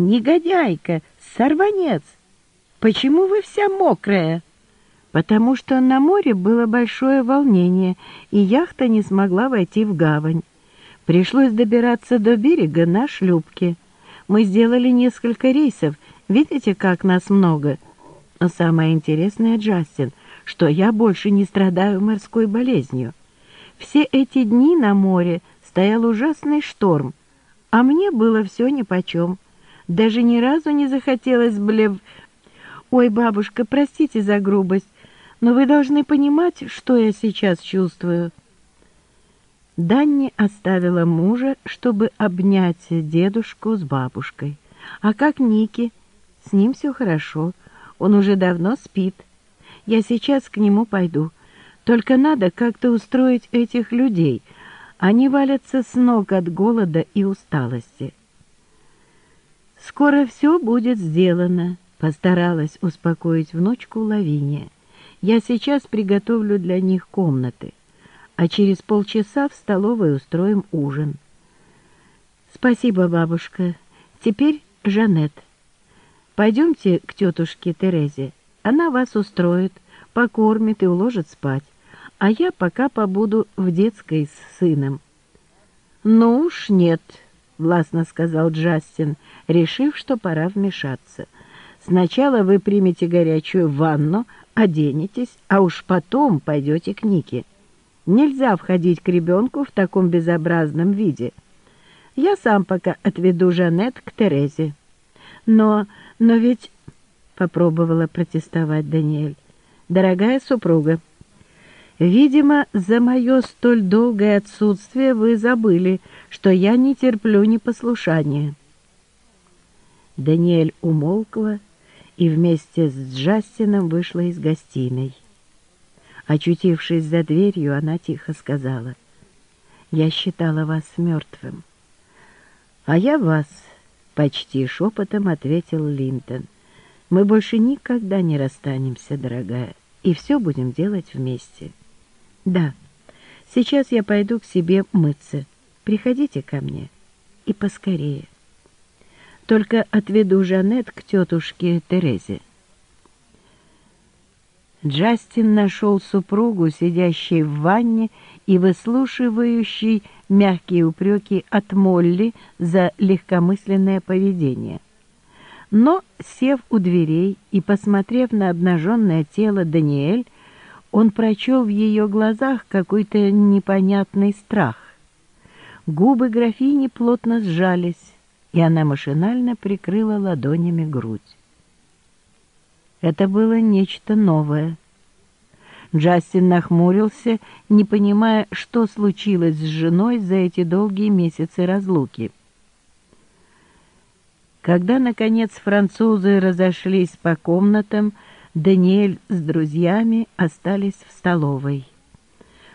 «Негодяйка! Сорванец! Почему вы вся мокрая?» «Потому что на море было большое волнение, и яхта не смогла войти в гавань. Пришлось добираться до берега на шлюпке. Мы сделали несколько рейсов, видите, как нас много?» Но самое интересное, Джастин, что я больше не страдаю морской болезнью. Все эти дни на море стоял ужасный шторм, а мне было все нипочем. Даже ни разу не захотелось блев... Ой, бабушка, простите за грубость, но вы должны понимать, что я сейчас чувствую. Данни оставила мужа, чтобы обнять дедушку с бабушкой. А как Ники? С ним все хорошо. Он уже давно спит. Я сейчас к нему пойду. Только надо как-то устроить этих людей. Они валятся с ног от голода и усталости. «Скоро все будет сделано», — постаралась успокоить внучку Лавиния. «Я сейчас приготовлю для них комнаты, а через полчаса в столовой устроим ужин». «Спасибо, бабушка. Теперь Жанет. Пойдемте к тетушке Терезе. Она вас устроит, покормит и уложит спать, а я пока побуду в детской с сыном». «Ну уж нет», — властно сказал Джастин, решив, что пора вмешаться. «Сначала вы примете горячую ванну, оденетесь, а уж потом пойдете к Нике. Нельзя входить к ребенку в таком безобразном виде. Я сам пока отведу Жанет к Терезе». «Но, но ведь...» — попробовала протестовать Даниэль. «Дорогая супруга, видимо, за мое столь долгое отсутствие вы забыли, что я не терплю непослушания». Даниэль умолкла и вместе с Джастином вышла из гостиной. Очутившись за дверью, она тихо сказала, «Я считала вас мертвым, а я вас Почти шепотом ответил Линтон. Мы больше никогда не расстанемся, дорогая, и все будем делать вместе. Да, сейчас я пойду к себе мыться. Приходите ко мне. И поскорее. Только отведу Жанет к тетушке Терезе. Джастин нашел супругу, сидящей в ванне и выслушивающей мягкие упреки от Молли за легкомысленное поведение. Но, сев у дверей и посмотрев на обнаженное тело Даниэль, он прочел в ее глазах какой-то непонятный страх. Губы графини плотно сжались, и она машинально прикрыла ладонями грудь. Это было нечто новое. Джастин нахмурился, не понимая, что случилось с женой за эти долгие месяцы разлуки. Когда, наконец, французы разошлись по комнатам, Даниэль с друзьями остались в столовой.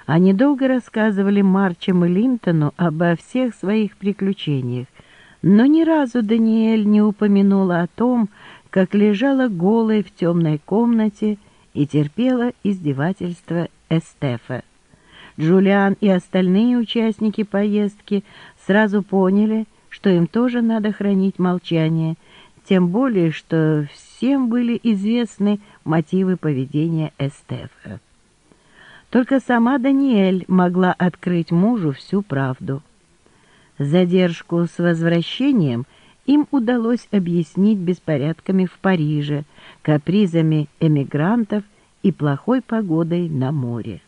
Они долго рассказывали Марчам и Линтону обо всех своих приключениях, но ни разу Даниэль не упомянула о том, как лежала голой в темной комнате и терпела издевательства Эстефа. Джулиан и остальные участники поездки сразу поняли, что им тоже надо хранить молчание, тем более, что всем были известны мотивы поведения Эстефа. Только сама Даниэль могла открыть мужу всю правду. Задержку с возвращением им удалось объяснить беспорядками в Париже, капризами эмигрантов и плохой погодой на море.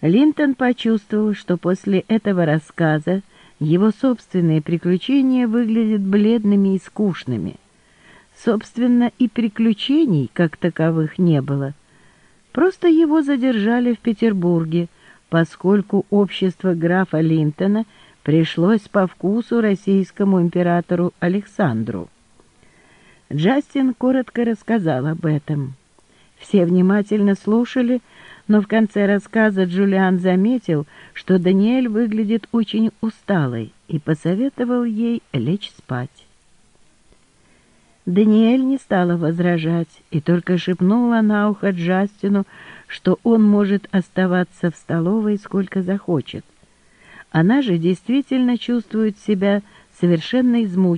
Линтон почувствовал, что после этого рассказа его собственные приключения выглядят бледными и скучными. Собственно, и приключений как таковых не было. Просто его задержали в Петербурге, поскольку общество графа Линтона – пришлось по вкусу российскому императору Александру. Джастин коротко рассказал об этом. Все внимательно слушали, но в конце рассказа Джулиан заметил, что Даниэль выглядит очень усталой и посоветовал ей лечь спать. Даниэль не стала возражать и только шепнула на ухо Джастину, что он может оставаться в столовой сколько захочет. Она же действительно чувствует себя совершенно измучен,